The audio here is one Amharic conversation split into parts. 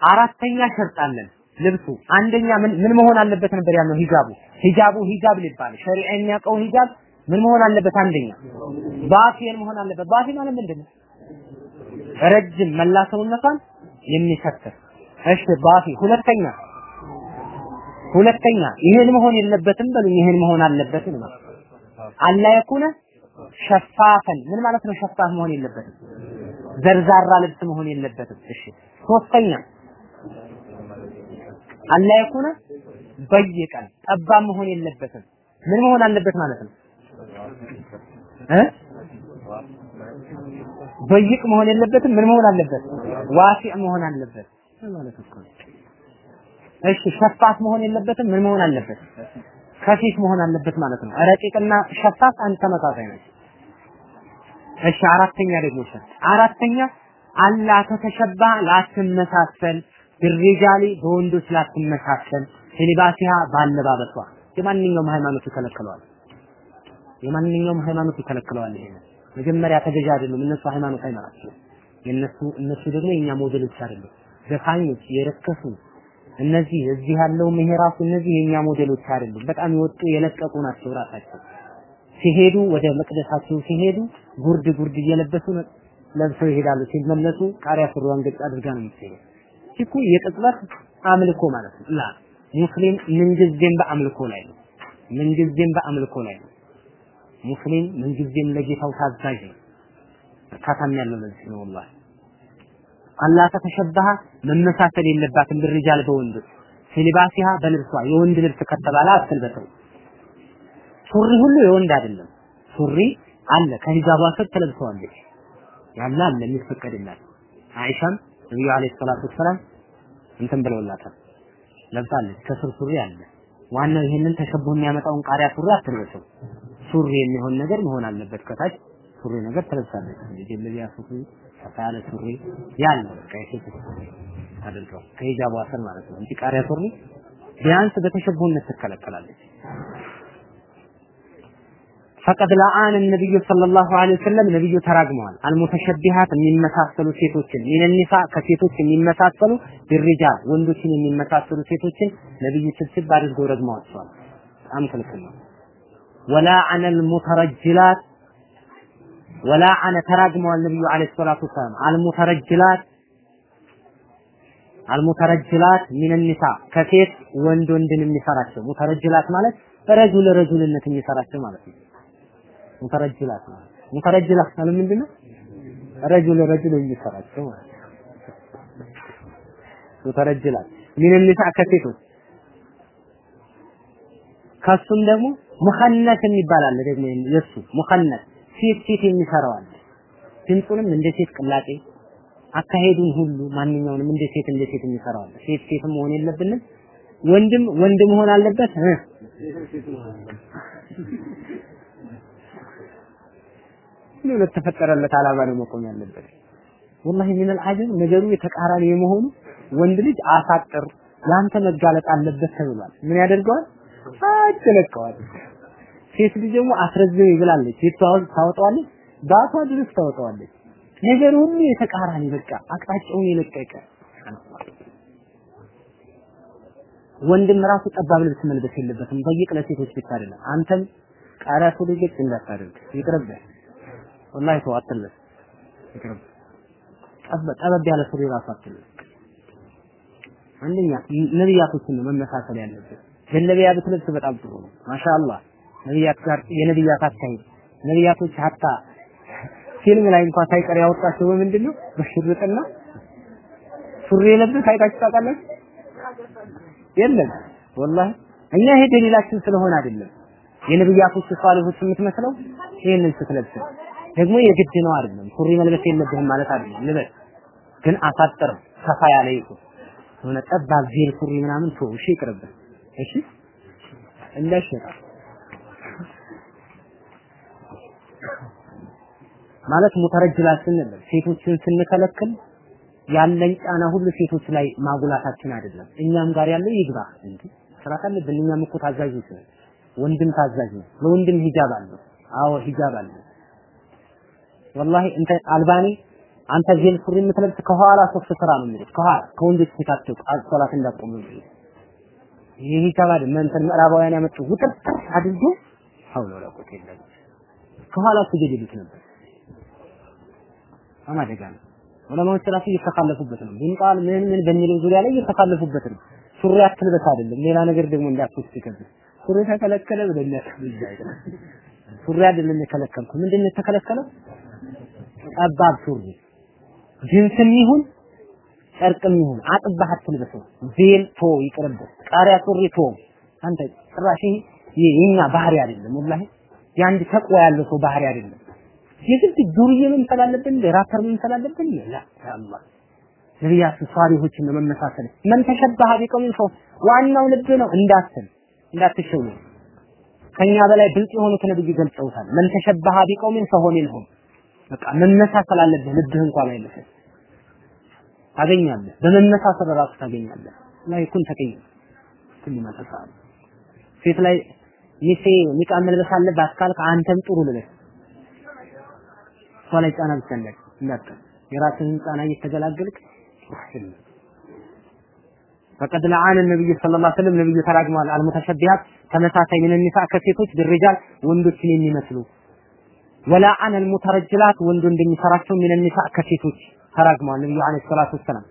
አራተኛ ሸርጥ አለን ልብሱ። አንደኛ ምን ምን መሆን አለበት ነበር ያለው? ሂጃቡ። ሂጃቡ ሂጃብ ሊባል ሸሪዓ የሚያውቀው ሂጃብ ምን መሆን አለበት? አንደኛ ባቲን መሆን አለበት። ባቲ ማለት ምንድን ረጅም መላ ሰውነቷን የሚሸፍን እሺ ባቲ ሁለተኛ ሁለተኛ ይሄን መሆን የለበትም በሉኝ። ይሄን መሆን አለበት ነው። አላ የኩነ ሸፋፈን። ምን ማለት ነው? ሸፋፍ መሆን የለበትም። ዘርዛራ ልብስ መሆን የለበትም። እሺ ሶስተኛ አላ የኩነ በይቀን ጠባብ መሆን የለበትም። ምን መሆን አለበት ማለት ነው? እ? በይቅ መሆን የለበትም። ምን መሆን አለበት? ዋሲዕ መሆን አለበት። ማለት እኮ እሺ ሸፋፍ መሆን የለበትም። ምን መሆን አለበት? ከፊፍ መሆን አለበት ማለት ነው። ረቂቅና ሸፋፍ አንድ ተመሳሳይ ናቸው እሺ አራተኛ ደግሞ አራተኛ አላ ተተሸባ ላትመሳሰል ብሪጃሊ በወንዶች ላትመሳሰል ፊሊባሲሃ ባለባበሷ። የማንኛውም ሃይማኖት ይከለክለዋል። የማንኛውም ሃይማኖት ይከለክለዋል ይሄ መጀመሪያ ተገዥ አይደሉም እነሱ ሃይማኖት አይመራቸው የነሱ እነሱ ደግሞ የኛ ሞዴሎች አይደሉም ዘፋኞች የረከሱ እነዚህ እዚህ ያለውም ይሄ እነዚህ የኛ ሞዴሎች አይደሉም በጣም የወጡ የለቀቁ ናቸው ራሳቸው። ሲሄዱ ወደ መቅደሳቸው ሲሄዱ ጉርድ ጉርድ እየለበሱ ለብሰው ይሄዳሉ። ሲመለሱ ቃሪያ ፍሯን ገጭ አድርጋ ነው የምትሄደው እኮ የቅጽበት አምልኮ ማለት ነው። ላ ሙስሊም ምንጊዜም በአምልኮ ላይ ነው። ምንጊዜም በአምልኮ ላይ ነው። ሙስሊም ምንጊዜም ለጌታው ታዛዥ ነው። እርካታም ያለው ለዚህ ነው ወላሂ። አላህ ተተሸበሃ መመሳሰል የለባትም። ብርጃል በወንዶች ፊሊባሲሃ በልብሷ የወንድ ልብስ ከተባለ አትልበሰው ሱሪ ሁሉ የወንድ አይደለም። ሱሪ አለ። ከሂጃቧ ስር ትለብሰዋለች ያለ አለ የሚፈቀድላት። አይሻም ነብዩ አለይሂ ሰላቱ ወሰላም እንትን ብለውላታል። ለብሳለች ከስር ሱሪ አለ። ዋናው ይሄንን ተሸብቦ የሚያመጣውን ቃሪያ ሱሪ አትልበሰው ሱሪ የሚሆን ነገር መሆን አለበት። ከታች ሱሪ ነገር ትለብሳለች። ጀለቢያ ሱሪ ሰፋ ያለ ሱሪ ያለው በቃ የሴት ሱሪ አድርገው ከሂጃቧ ስር ማለት ነው። እንጂ ቃሪያ ሱሪ ቢያንስ በተሸብሆነት ትከለከላለች ፈቀድ ለአን ነብዩ ሰለላሁ ዐለይሂ ወሰለም ነብዩ ተራግመዋል። አልሙተሸቢሃት የሚመሳሰሉ ሴቶችን ሚነኒሳ ከሴቶች የሚመሳሰሉ ቢሪጃል ወንዶችን የሚመሳሰሉ ሴቶችን ነብዩ ስብስብ አድርገው ረግመዋቸዋል። በጣም ክልክል ነው። ወላ አነል ሙተረጅላት ወላ አነ ተራግመዋል ነብዩ ዐለይሂ ሰላቱ ወሰላም አልሙተረጅላት አልሙተረጅላት ሚነኒሳ ከሴት ወንድ ወንድን የሚሰራቸው ሙተረጅላት ማለት ረጁል ረጁልነት የሚሰራቸው ማለት ነው። ሙተረጅላት ማለት ሙተረጅላት ማለት ምንድነው? ረጁል ረጁል የሚሰራቸው ማለት ሙተረጅላት ምን ንሳ ከሴቶች ከሱም ደግሞ ሙኸነት የሚባል አለ ደግሞ የሱ ሙኸነት ሴት ሴት የሚሰራው አለ። ድምፁንም እንደ ሴት ቅላጤ አካሄዱን ሁሉ ማንኛውንም እንደ ሴት እንደ ሴት የሚሰራው አለ። ሴት ሴት መሆን የለብንም። ወንድም ወንድ መሆን አለበት ለተፈጠረለት ዓላማ ነው መቆም ያለበት። ወላሂ ምን አልዓጀብ ነገሩ የተቃራኒ የመሆኑ ወንድ ልጅ አሳጥር ያንተ መጋለጥ አለበት ተብሏል። ምን ያደርገዋል? አጭለቀዋል። ሴት ልጅ ደግሞ አስረዝም ይብላለች። የቷው ታወጣዋለች፣ ባቷ ድረስ ታወጣዋለች። ነገር ሁሉ የተቃራኒ በቃ አቅጣጫውን የለቀቀ ወንድም ራሱ ጠባብ ልብስ መልበስ የለበትም። ጠይቅ ለሴቶች ብቻ አይደለም። አንተም ቃሪያ ሱሪ ገጭ እንዳታደርግ ይቅርብህ። ወላሂ ተው ይቅርብህ። ጠበብ ያለ ሱሪ ራሱ አትልበስ። አንደኛ ነብያቶችን ነው መመሳሰል ያለበት። ጀለቢያ ብትለብስ በጣም ጥሩ ነው። ማሻአላህ ነብያት ጋር የነብያት አካሄድ ነብያቶች ሀታ ፊልም ላይ እንኳን ሳይቀር ያወጣቸው በምንድን ነው? በሽርጥና ሱሪ የለበስ አይታችሁ ታውቃላችሁ? የለም ወላሂ እኛ ይሄ ደሊላችን ስለሆነ አይደለም። የነብያቶች ሷሊሆች የምትመስለው ይሄንን ስትለብስ ደግሞ የግድ ነው አይደለም። ሱሪ መልበስ የለብህም ማለት አይደለም። ልበስ ግን አሳጥር ሰፋ ያለ ይሁን የሆነ ጠባብ ቬል ሱሪ ምናምን ተው፣ እሺ ይቅርብህ። እሺ እንዳይሸጣ ማለት ሙተረጅላት ስንል ሴቶችን ስንከለክል ያለን ጫና ሁሉ ሴቶች ላይ ማጉላታችን አይደለም። እኛም ጋር ያለው ይግባ እንጂ ስራት አለብን። እኛም እኮ ታዛዦች ነን። ወንድም ታዛዥ ነው። ለወንድም ሂጃብ አለው። አዎ ሂጃብ አለው። ወላሂ እንተ አልባኒ አንተ ጄል ሱሪ የምትለብስ ከኋላ ሶፍት ስራ ነው የሚሉት ከኋላ ከወንዶች ፊታቸው ሶላት እንዳቆሙ ሂጃብ አይደል? እንትን ምዕራባውያን ያመጡ ውጥር አድርጎ ሐውለ ወላ ቁወተ ከኋላ ስገድ ይሉት ነበር አማደጋ ነው። ዑለማዎች ራሱ እየተካለፉበት ነው። ይንቃል ምን ምን በሚለው ዙሪያ ላይ እየተካለፉበት ነው። ሱሪ አትልበስ አይደለም ሌላ ነገር ደግሞ እንዳትወስድ ከዚህ ሱሪ ተከለከለ ብለኛ ሱሪ አይደለም የከለከልኩ ምንድን ነው የተከለከለው ጠባብ ሱሪ ጅንስም ይሁን ጨርቅም ይሁን አጥባህ አትልበሰው ቬል ቶ ይቅርብህ። ቃሪያ ሱሪ ቶ። አንተ ጭራሽ የኛ ባህሪ አይደለም ወላሂ። የአንድ ተቅዋ ያለው ሰው ባህሪ አይደለም። የግድ ዱርዬ መምሰል አለብን ራፐር መምሰል አለብን ላ አላህ ነቢያት ሷሊሆችን ለመመሳሰል መን ተሸበሀ ቢቀውሚን ሰው ዋናው ልብ ነው። እንዳትል እንዳትሸው ከኛ በላይ ብልጥ የሆኑት ነብይ ገልጸውታል። መን ተሸበሀ ቢቀውሚን ፈሆ ሚንሁም በቃ መመሳሰል አለብህ። ልብህ እንኳን አይመስል ታገኛለህ። በመመሳሰል ራሱ ታገኛለህ። ላይ ኩን ተቀይ ኩል ማተሳል ሴት ላይ ሚሴ ኒቃብ መልበስ አለባት ካልክ አንተም ጥሩ ልበስ። እሷ ላይ ጫና ብቻ እንዳትል የራስህን ጫና እየተገላገልክ ፈቀድ ለዓነ ነብዩ ሰለላሁ ዐለይሂ ወሰለም ነብዩ ተራግመዋል። አልሙተሸቢሃት ተመሳሳይ ምን ኒሳ ከሴቶች ድርጃል ወንዶችን የሚመስሉ ወላ አነ አልሙተረጅላት ወንዱ እንደሚሰራቸው ምን ኒሳ ከሴቶች ተራግመዋል ነብዩ አለይሂ ሰላቱ ወሰላም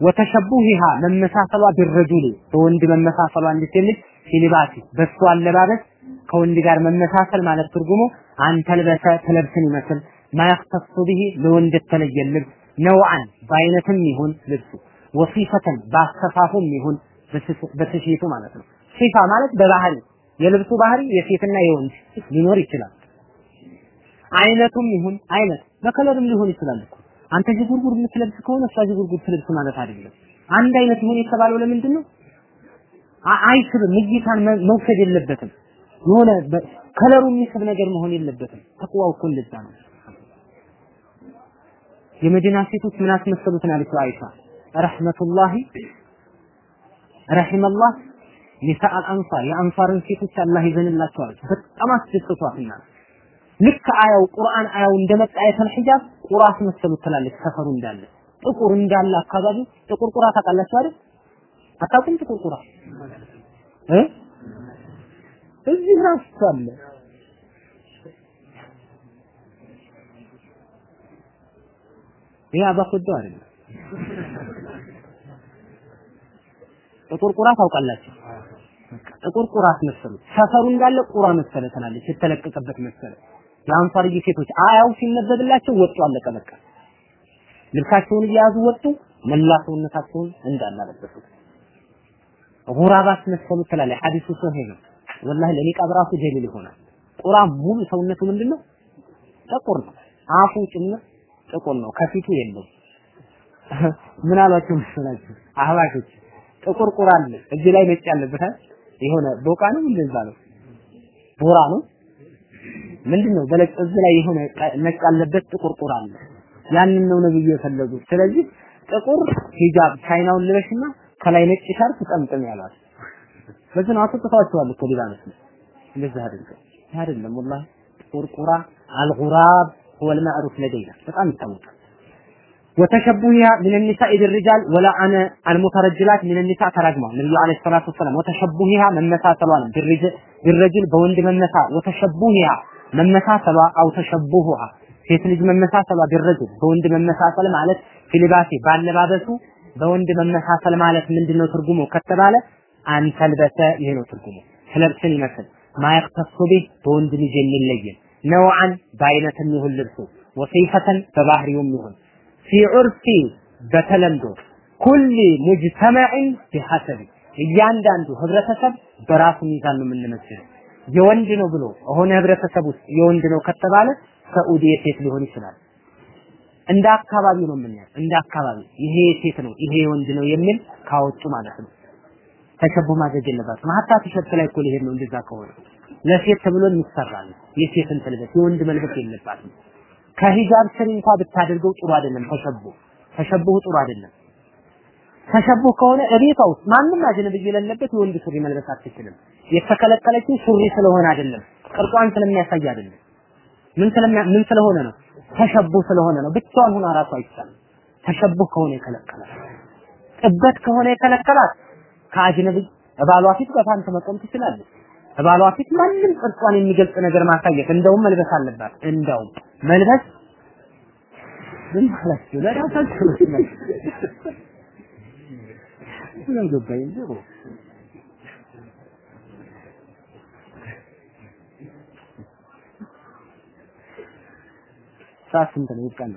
ወተሸቡሂሃ መመሳሰሏ ቢረጁል በወንድ መመሳሰሏ እንዴት ልጅ ፊሊባሲ በሱ አለባበስ ከወንድ ጋር መመሳሰል ማለት ትርጉሙ አንተ ልበሰ ትለብስን ይመስል ማያክተሱ ቢሂ ለወንድ የተለየ ልብስ ነውዓን በአይነትም ይሁን ልብሱ ወሲፈተን በአሰፋፉም ይሁን በትሽቱ ማለት ነው። ሲፋ ማለት በባህሪ የልብሱ ባህሪ የሴትና የወንድ ሊኖር ይችላል። አይነቱም ይሁን አይነት በከለርም ሊሆን ይችላል እኮ አንተ ዥጉርጉር የምትለብስ ከሆነ እሷ ዥጉርጉር ትለብስ ማለት አይደለም። አንድ አይነት ይሁን የተባለው ለምንድን ነው? አይስብም፣ እይታን መውሰድ የለበትም። የሆነ ከለሩ የሚስብ ነገር መሆን የለበትም። ተቅዋው እኮ እንደዛ ነው። የመዲና ሴቶች ምን አስመሰሉት ነው ያለችው አይሻ ረህመቱላሂ ረሂመላህ ኒሳ አልአንሳር የአንሳርን ሴቶች አላህ ይዘንላቸው አለች። በጣም አስደስቷትና ልክ አያው ቁርአን አያው እንደመጣ አይተል ሒጃብ ቁራ አስመሰሉት ትላለች። ሰፈሩ እንዳለ ጥቁር እንዳለ አካባቢ ጥቁር ቁራ ታውቃላችሁ አይደል? አታውቁም? ጥቁር ቁራ እ እዚህ ራሱ አለ ይሄ አባኮዶ አይደለም። ጥቁር ቁራ ታውቃላችሁ? ጥቁር ቁራ አስመሰሉ። ሰፈሩ እንዳለ ቁራ መሰለ ትላለች። የተለቀቀበት መሰለ። የአንሳርዬ ሴቶች አያው ሲነበብላቸው ወጡ፣ አለቀ በቃ። ልብሳቸውን እየያዙ ወጡ፣ መላ ሰውነታቸውን እንዳላለበሱ ጉራባ አስመሰሉ ትላለች። ሐዲሱ ሶሂህ ነው። ወላሂ ለኒቃብ ራሱ ደሊል ይሆናል። ቁራ ሙሉ ሰውነቱ ምንድነው? ጥቁር ነው። አፉ ጭምር ጥቁር ነው። ከፊቱ የለው። ምን አሏቸው መሰላችሁ አህባሾች? ጥቁር ቁራ አለ እዚህ ላይ ነጭ ያለበት የሆነ ቦቃ ነው እንደዛ ነው ቦራ ነው ምንድነው በለጭ እዚህ ላይ የሆነ ነጭ ያለበት ጥቁር ቁራ አለ ያንን ነው ነብዩ የፈለጉት ስለዚህ ጥቁር ሂጃብ ቻይናውን ልበሽና ከላይ ነጭ ሻርፕ ጠምጥም ያሏል በዚህ ነው አስጥተዋቸዋል እኮ ሊባኖስ ነው እንደዛ አይደለም አይደለም ወላሂ ጥቁር ቁራ አልጉራብ هو المعروف لدينا በጣም ይታወቃል وتشبهها من النساء بالرجال ولا انا المترجلات من النساء ተራግመዋል ነብዩ አለይሂ ሰላቱ ወሰላም وتشبهها መመሳሰሏን بالرجل بالرجل በወንድ መመሳ وتشبهها መመሳሰሏ አው ተሸቡሁሃ ሴት ልጅ መመሳሰሏ ቢረጅል በወንድ መመሳሰል ማለት ፊልባሴ ባለባበሱ በወንድ መመሳሰል ማለት ምንድነው ትርጉሙ ከተባለ አንተልበሰ ይሄ ነው ትርጉሙ። ትለብስን ይመስል። ማይቅተሱ ቢህ በወንድ ልጅ የሚለየን ነውዓን በአይነትም ይሁን ልብሱ። ወሰይፈተን በባህሪውም ይሁን። ፊ ዑርፊ በተለምዶ። ኩል مجتمع بحسبه። እያንዳንዱ ህብረተሰብ በራሱ ሚዛን ነው የምንመስለው። የወንድ ነው ብሎ የሆነ ህብረተሰብ ውስጥ የወንድ ነው ከተባለ ሰዑዲ የሴት ሊሆን ይችላል። እንደ አካባቢው ነው የምናየው። እንደ አካባቢ ይሄ የሴት ነው ይሄ የወንድ ነው የሚል ካወጡ ማለት ነው። تشبه ማድረግ የለባትም። حتى ቲሸርት ላይ እኮ ሊሄድ ነው እንደዛ ከሆነ ለሴት ተብሎ ይሰራል። የሴትን ትልበስ የወንድ መልበስ የለባትም። ከሂጃብ ስር እንኳ ብታደርገው ጥሩ አይደለም። تشبه ተሸቡህ ጥሩ አይደለም። ተሸቡ ከሆነ እቤቷ ውስጥ ማንም አጅነብይ የሌለበት የወንድ ሱሪ መልበስ አትችልም። የተከለከለችው ሱሪ ስለሆነ አይደለም፣ ቅርጿን ስለሚያሳይ አይደለም። ምን ስለሚያ ምን ስለሆነ ነው? ተሸቡ ስለሆነ ነው። ብቻዋን ሆና ራሱ አይቻልም። ተሸቡ ከሆነ የከለከላት ጥበት ከሆነ የከለከላት ከአጅነቢ እባሏ ፊት በፓንት መቆም ትችላለች። እባሏ ፊት ማንም ቅርጿን የሚገልጽ ነገር ማሳየት እንደውም መልበስ አለባት። እንደውም መልበስ ምን ማለት ነው? ለራሳችሁ ነው። ምን ገባኝ ሰዓት ስንት ነው? ይብቃል።